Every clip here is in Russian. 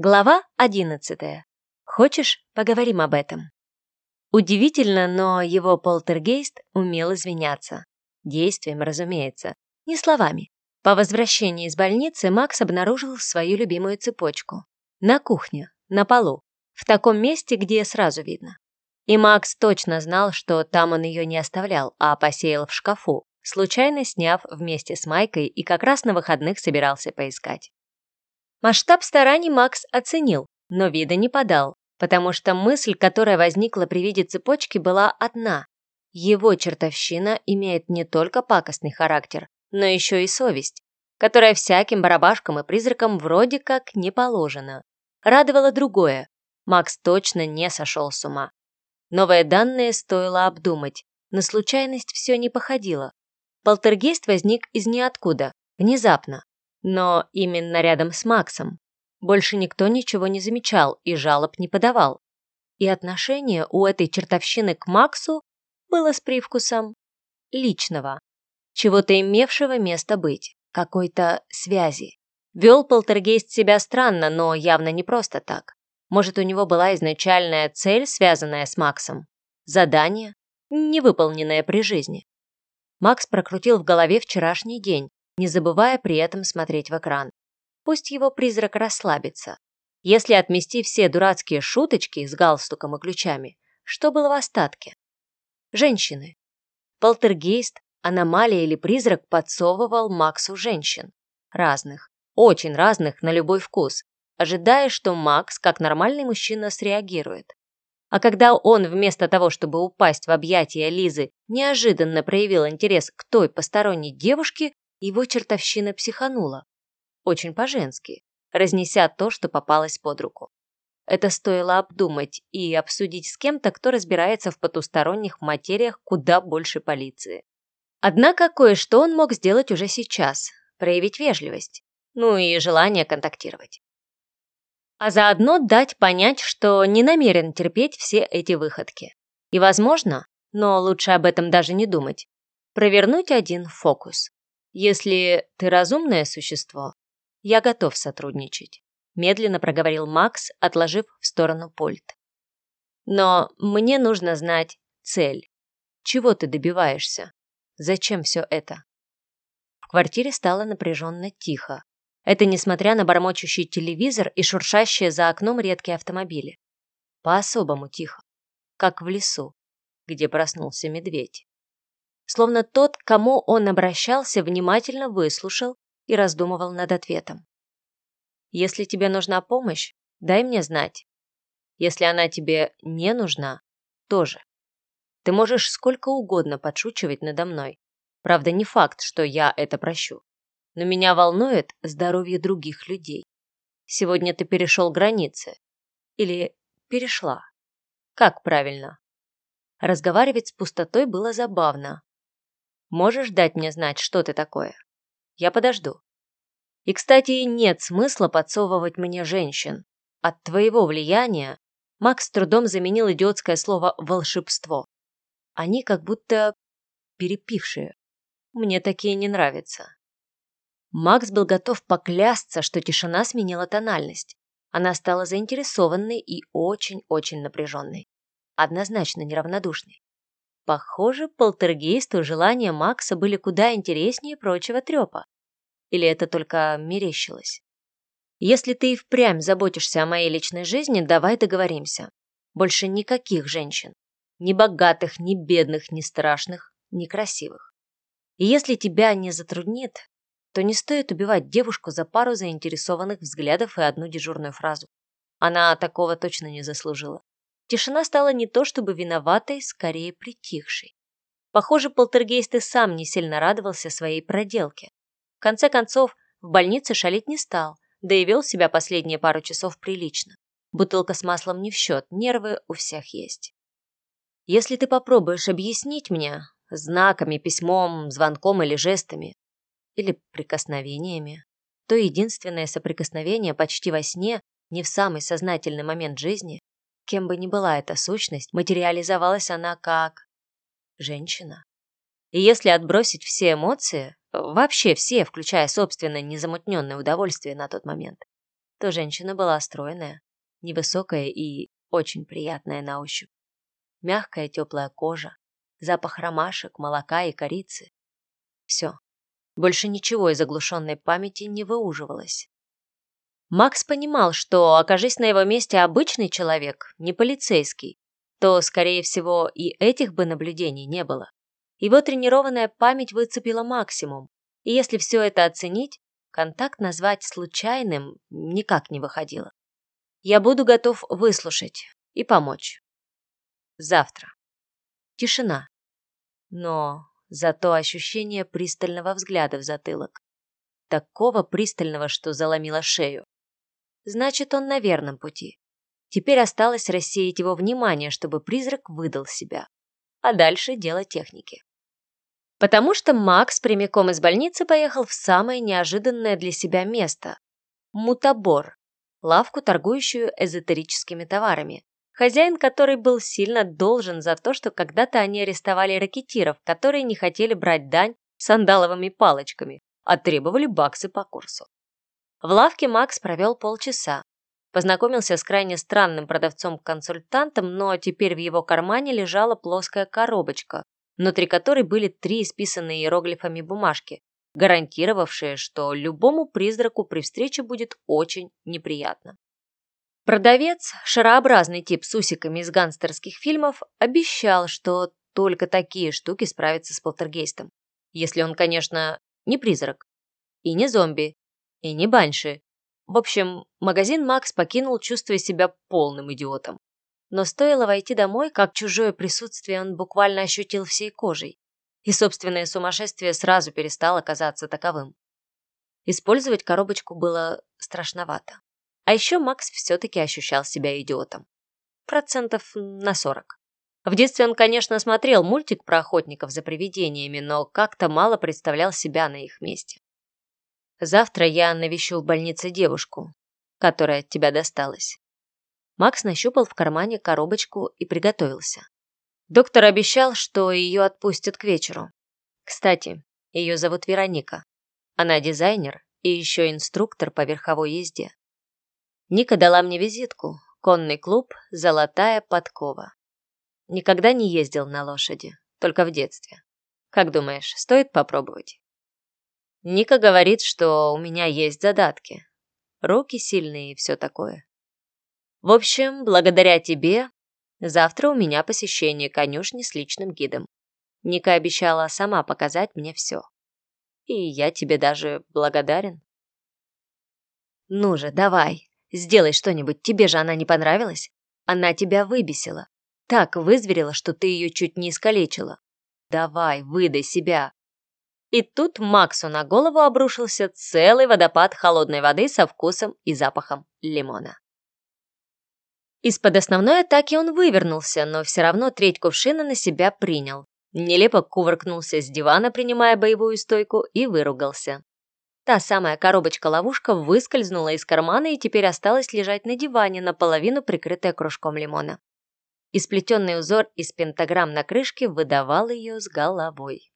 Глава одиннадцатая. Хочешь, поговорим об этом? Удивительно, но его полтергейст умел извиняться. Действием, разумеется, не словами. По возвращении из больницы Макс обнаружил свою любимую цепочку. На кухне, на полу, в таком месте, где сразу видно. И Макс точно знал, что там он ее не оставлял, а посеял в шкафу, случайно сняв вместе с Майкой и как раз на выходных собирался поискать. Масштаб стараний Макс оценил, но вида не подал, потому что мысль, которая возникла при виде цепочки, была одна. Его чертовщина имеет не только пакостный характер, но еще и совесть, которая всяким барабашкам и призракам вроде как не положена. Радовало другое. Макс точно не сошел с ума. Новые данные стоило обдумать. На случайность все не походило. Полтергейст возник из ниоткуда, внезапно, но именно рядом с Максом. Больше никто ничего не замечал и жалоб не подавал. И отношение у этой чертовщины к Максу было с привкусом личного, чего-то имевшего место быть, какой-то связи. Вел полтергейст себя странно, но явно не просто так. Может, у него была изначальная цель, связанная с Максом? Задание, невыполненное при жизни. Макс прокрутил в голове вчерашний день, не забывая при этом смотреть в экран. Пусть его призрак расслабится. Если отмести все дурацкие шуточки с галстуком и ключами, что было в остатке? Женщины. Полтергейст, аномалия или призрак подсовывал Максу женщин. Разных, очень разных на любой вкус, ожидая, что Макс, как нормальный мужчина, среагирует. А когда он вместо того, чтобы упасть в объятия Лизы, неожиданно проявил интерес к той посторонней девушке, его чертовщина психанула. Очень по-женски, разнеся то, что попалось под руку. Это стоило обдумать и обсудить с кем-то, кто разбирается в потусторонних материях куда больше полиции. Однако кое-что он мог сделать уже сейчас, проявить вежливость, ну и желание контактировать. А заодно дать понять, что не намерен терпеть все эти выходки. И, возможно, но лучше об этом даже не думать, провернуть один фокус. «Если ты разумное существо, я готов сотрудничать», медленно проговорил Макс, отложив в сторону пульт. «Но мне нужно знать цель. Чего ты добиваешься? Зачем все это?» В квартире стало напряженно тихо. Это несмотря на бормочущий телевизор и шуршащие за окном редкие автомобили. По-особому тихо, как в лесу, где проснулся медведь словно тот, к кому он обращался, внимательно выслушал и раздумывал над ответом. «Если тебе нужна помощь, дай мне знать. Если она тебе не нужна, тоже. Ты можешь сколько угодно подшучивать надо мной. Правда, не факт, что я это прощу. Но меня волнует здоровье других людей. Сегодня ты перешел границы. Или перешла. Как правильно? Разговаривать с пустотой было забавно, Можешь дать мне знать, что ты такое? Я подожду. И, кстати, нет смысла подсовывать мне женщин. От твоего влияния Макс трудом заменил идиотское слово «волшебство». Они как будто перепившие. Мне такие не нравятся. Макс был готов поклясться, что тишина сменила тональность. Она стала заинтересованной и очень-очень напряженной. Однозначно неравнодушной. Похоже, полтергейсту желания Макса были куда интереснее прочего трепа. Или это только мерещилось? Если ты и впрямь заботишься о моей личной жизни, давай договоримся. Больше никаких женщин. Ни богатых, ни бедных, ни страшных, ни красивых. И если тебя не затруднит, то не стоит убивать девушку за пару заинтересованных взглядов и одну дежурную фразу. Она такого точно не заслужила. Тишина стала не то чтобы виноватой, скорее притихшей. Похоже, полтергейст и сам не сильно радовался своей проделке. В конце концов, в больнице шалить не стал, да и вел себя последние пару часов прилично. Бутылка с маслом не в счет, нервы у всех есть. Если ты попробуешь объяснить мне знаками, письмом, звонком или жестами, или прикосновениями, то единственное соприкосновение почти во сне, не в самый сознательный момент жизни, Кем бы ни была эта сущность, материализовалась она как женщина. И если отбросить все эмоции, вообще все, включая собственное незамутненное удовольствие на тот момент, то женщина была стройная, невысокая и очень приятная на ощупь. Мягкая теплая кожа, запах ромашек, молока и корицы. Все. Больше ничего из оглушенной памяти не выуживалось. Макс понимал, что, окажись на его месте обычный человек, не полицейский, то, скорее всего, и этих бы наблюдений не было. Его тренированная память выцепила максимум, и если все это оценить, контакт назвать случайным никак не выходило. Я буду готов выслушать и помочь. Завтра. Тишина. Но зато ощущение пристального взгляда в затылок. Такого пристального, что заломило шею. Значит, он на верном пути. Теперь осталось рассеять его внимание, чтобы призрак выдал себя. А дальше дело техники. Потому что Макс прямиком из больницы поехал в самое неожиданное для себя место – Мутабор, лавку, торгующую эзотерическими товарами, хозяин которой был сильно должен за то, что когда-то они арестовали ракетиров, которые не хотели брать дань сандаловыми палочками, а требовали баксы по курсу. В лавке Макс провел полчаса, познакомился с крайне странным продавцом-консультантом, но теперь в его кармане лежала плоская коробочка, внутри которой были три исписанные иероглифами бумажки, гарантировавшие, что любому призраку при встрече будет очень неприятно. Продавец, шарообразный тип с усиками из гангстерских фильмов, обещал, что только такие штуки справятся с полтергейстом. Если он, конечно, не призрак, и не зомби, и не банши. В общем, магазин Макс покинул, чувствуя себя полным идиотом. Но стоило войти домой, как чужое присутствие он буквально ощутил всей кожей. И собственное сумасшествие сразу перестало казаться таковым. Использовать коробочку было страшновато. А еще Макс все-таки ощущал себя идиотом. Процентов на сорок. В детстве он, конечно, смотрел мультик про охотников за привидениями, но как-то мало представлял себя на их месте. Завтра я навещу в больнице девушку, которая от тебя досталась. Макс нащупал в кармане коробочку и приготовился. Доктор обещал, что ее отпустят к вечеру. Кстати, ее зовут Вероника. Она дизайнер и еще инструктор по верховой езде. Ника дала мне визитку. Конный клуб «Золотая подкова». Никогда не ездил на лошади, только в детстве. Как думаешь, стоит попробовать? Ника говорит, что у меня есть задатки. Руки сильные и все такое. В общем, благодаря тебе, завтра у меня посещение конюшни с личным гидом. Ника обещала сама показать мне все. И я тебе даже благодарен. Ну же, давай, сделай что-нибудь, тебе же она не понравилась. Она тебя выбесила. Так вызверила, что ты ее чуть не искалечила. Давай, выдай себя. И тут Максу на голову обрушился целый водопад холодной воды со вкусом и запахом лимона. Из-под основной атаки он вывернулся, но все равно треть кувшина на себя принял. Нелепо кувыркнулся с дивана, принимая боевую стойку, и выругался. Та самая коробочка-ловушка выскользнула из кармана и теперь осталась лежать на диване, наполовину прикрытая кружком лимона. Исплетенный узор из пентаграмм на крышке выдавал ее с головой.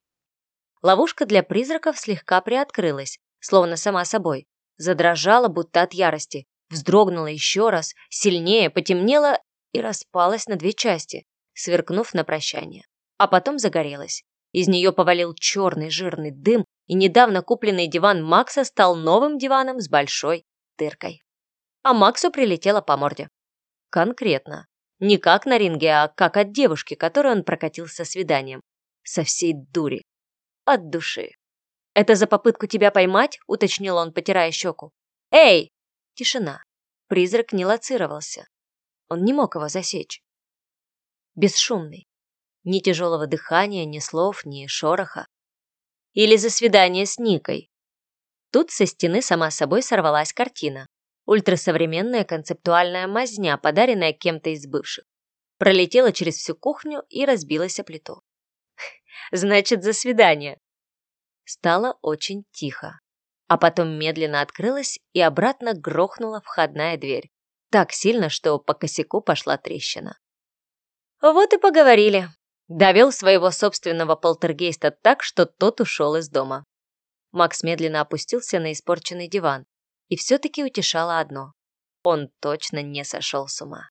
Ловушка для призраков слегка приоткрылась, словно сама собой. Задрожала, будто от ярости, вздрогнула еще раз, сильнее, потемнела и распалась на две части, сверкнув на прощание. А потом загорелась. Из нее повалил черный жирный дым, и недавно купленный диван Макса стал новым диваном с большой дыркой. А Максу прилетело по морде. Конкретно. Не как на ринге, а как от девушки, которой он прокатился свиданием. Со всей дури. От души. «Это за попытку тебя поймать?» — уточнил он, потирая щеку. «Эй!» Тишина. Призрак не лоцировался. Он не мог его засечь. Бесшумный. Ни тяжелого дыхания, ни слов, ни шороха. Или за свидание с Никой. Тут со стены сама собой сорвалась картина. Ультрасовременная концептуальная мазня, подаренная кем-то из бывших. Пролетела через всю кухню и разбилась о плиту. Значит, за свидание. Стало очень тихо а потом медленно открылась и обратно грохнула входная дверь. Так сильно, что по косяку пошла трещина. Вот и поговорили. Довел своего собственного полтергейста так, что тот ушел из дома. Макс медленно опустился на испорченный диван. И все-таки утешало одно. Он точно не сошел с ума.